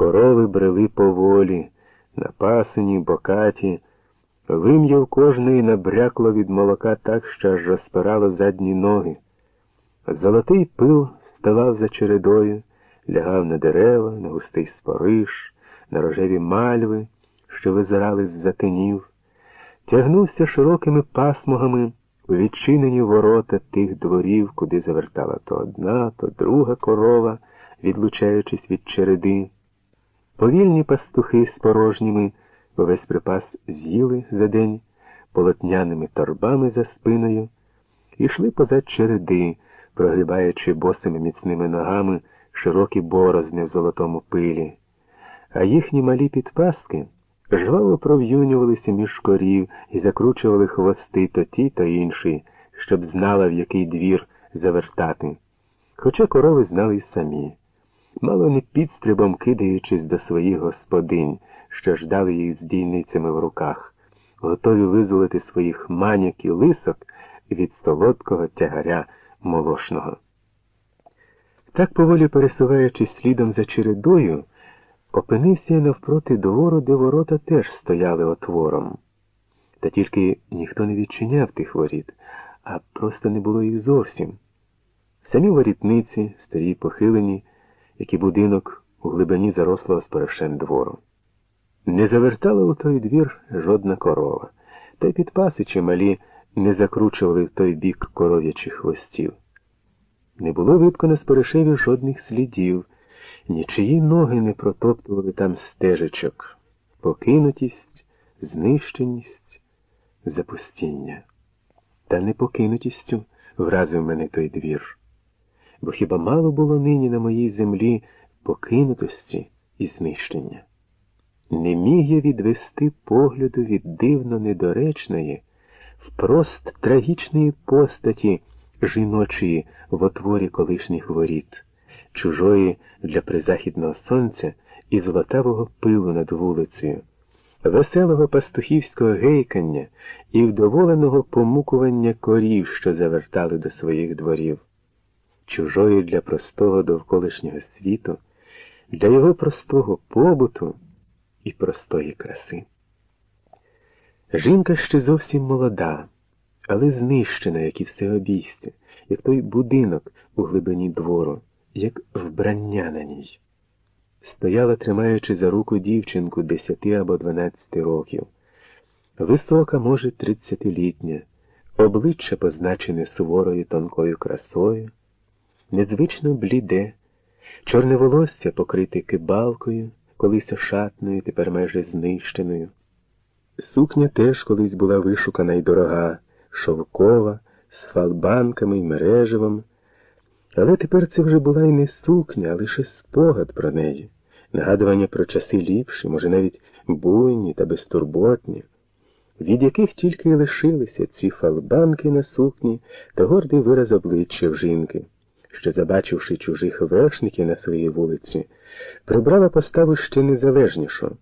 Корови брели поволі, напасені, бокаті. Вим'яв кожний набрякло від молока так, що аж розпирало задні ноги. Золотий пил вставав за чередою, лягав на дерева, на густий спориш, на рожеві мальви, що визирали з затинів, тягнувся широкими пасмугами у відчинені ворота тих дворів, куди завертала то одна, то друга корова, відлучаючись від череди. Повільні пастухи з порожніми весь припас з'їли за день полотняними торбами за спиною, і йшли позад череди, прогрібаючи босими міцними ногами широкі борозни в золотому пилі, а їхні малі підпаски жваво пров'юнювалися між корів і закручували хвости то ті, то інші, щоб знала, в який двір завертати. Хоча корови знали й самі, мало не підстрибом кидаючись до своїх господинь, що ждали їх з дійницями в руках, готові визволити своїх маняк і лисок від солодкого тягаря молошного. Так, поволі пересуваючись слідом за чередою, опинився я навпроти двору, де ворота теж стояли отвором. Та тільки ніхто не відчиняв тих воріт, а просто не було їх зовсім. Самі ворітниці, старі похилені, як і будинок у глибині зарослого спорошем двору. Не завертала у той двір жодна корова, та й підпаси чималі не закручували в той бік коров'ячих хвостів. Не було видко на споришеві жодних слідів, нічиї ноги не протоптували там стежечок, покинутість, знищеність, запустіння. Та не покинутістю вразив мене той двір. Бо хіба мало було нині на моїй землі покинутості і знищення? Не міг я відвести погляду від дивно недоречної, впрост трагічної постаті жіночої в отворі колишніх воріт, чужої для призахідного сонця і золотавого пилу над вулицею, веселого пастухівського гейкання і вдоволеного помукування корів, що завертали до своїх дворів, чужої для простого довколишнього світу, для його простого побуту і простої краси. Жінка ще зовсім молода, але знищена, як і все обійстя, як той будинок у глибині двору, як вбрання на ній. Стояла, тримаючи за руку дівчинку десяти або дванадцяти років, висока, може, тридцятилітня, обличчя позначене суворою тонкою красою, незвично бліде, чорне волосся покрите кибалкою колись ошатною, тепер майже знищеною. Сукня теж колись була вишукана й дорога, шовкова, з фалбанками й мереживом. Але тепер це вже була й не сукня, а лише спогад про неї, нагадування про часи ліпші, може, навіть буйні та безтурботні, від яких тільки й лишилися ці фалбанки на сукні та гордий вираз обличчя в жінки що, забачивши чужих вершників на своїй вулиці, прибрала поставу ще незалежнішу,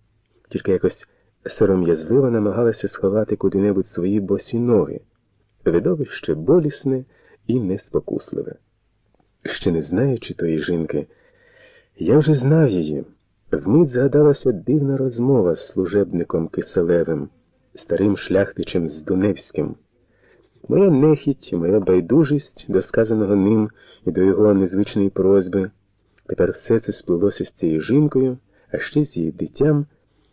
тільки якось сором'язливо намагалася сховати куди-небудь свої босі ноги, видовище болісне і неспокусливе. Ще не знаючи тої жінки, я вже знав її. Вмить згадалася дивна розмова з служебником Киселевим, старим шляхтичем з Дуневським. Моя нехіть, моя байдужість до сказаного ним і до його незвичної просьби. Тепер все це сплилося з цією жінкою, а ще з її дитям,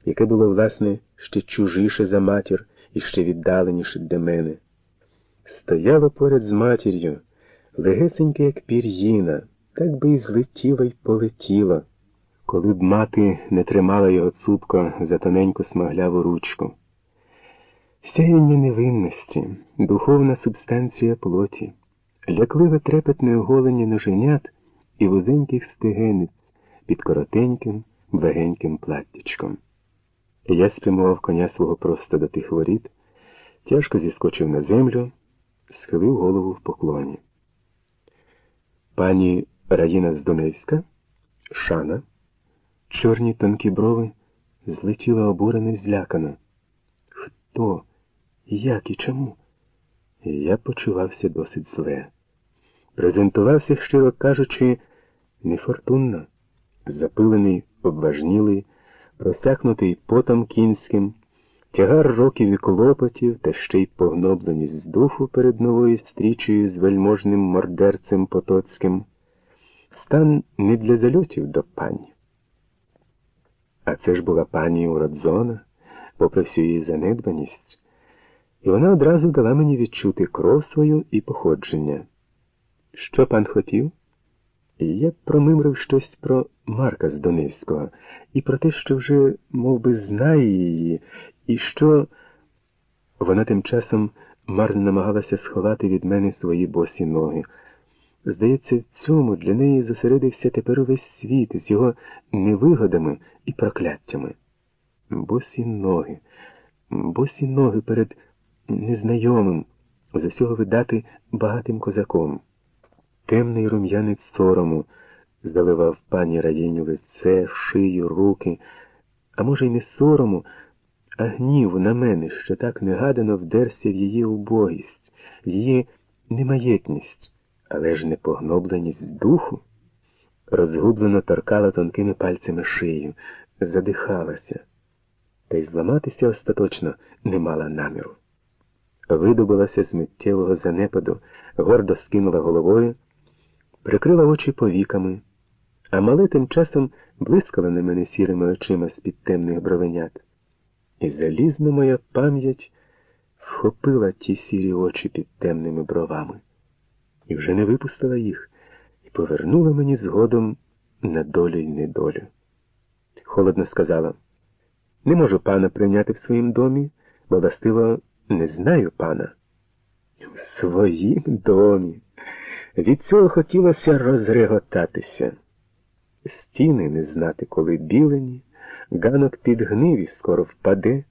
яке було, власне, ще чужіше за матір і ще віддаленіше для мене. Стояло поряд з матір'ю, легесеньке, як пір'їна, так би і злетіла й полетіла, коли б мати не тримала його цупко за тоненьку смагляву ручку. Сяяння невинності, духовна субстанція плоті, лякливе трепетне оголення ноженят і вузеньких стегенець під коротеньким, благеньким платтячком. Я спрямував коня свого просто до тих воріт, тяжко зіскочив на землю, схилив голову в поклоні. Пані Раїна Здоневська, шана, чорні тонкі брови, злетіла обурено і злякано. Хто? Як і чому? Я почувався досить зле. Презентувався, щиро кажучи, нефортунно. запилений, обважнілий, просякнутий потом кінським, тягар років і клопотів та ще й погнобленість з духу перед новою стрічею з вельможним мордерцем Потоцьким, стан не для зальотів до пані. А це ж була пані Уродзона, попри всю її занедбаність, і вона одразу дала мені відчути кров свою і походження. Що пан хотів? Я промимрив щось про Марка з Донецького і про те, що вже мов би, знає її, і що вона тим часом марно намагалася сховати від мене свої босі ноги. Здається, в цьому для неї зосередився тепер увесь світ з його невигодами і прокляттями. Босі ноги, босі ноги перед незнайомим, з усього видати багатим козаком. Темний рум'янець сорому заливав пані Раїню лице, шию, руки, а може, й не сорому, а гніву на мене, що так негадано вдерся в її убогість, її немаєтність, але ж не погнобленість духу. Розгублено торкала тонкими пальцями шию, задихалася, та й зламатися остаточно не мала наміру. Видобилася з миттєвого занепаду, гордо скинула головою прикрила очі повіками, а мале тим часом блискала на мене сірими очима з-під темних бровенят. І залізна моя пам'ять вхопила ті сірі очі під темними бровами, і вже не випустила їх, і повернула мені згодом на долю й недолю. Холодно сказала, не можу пана прийняти в своїм домі, бо властиво не знаю пана. В своїм домі. Від цього хотілося розреготатися. Стіни не знати, коли білені, ганок підгнив і скоро впаде.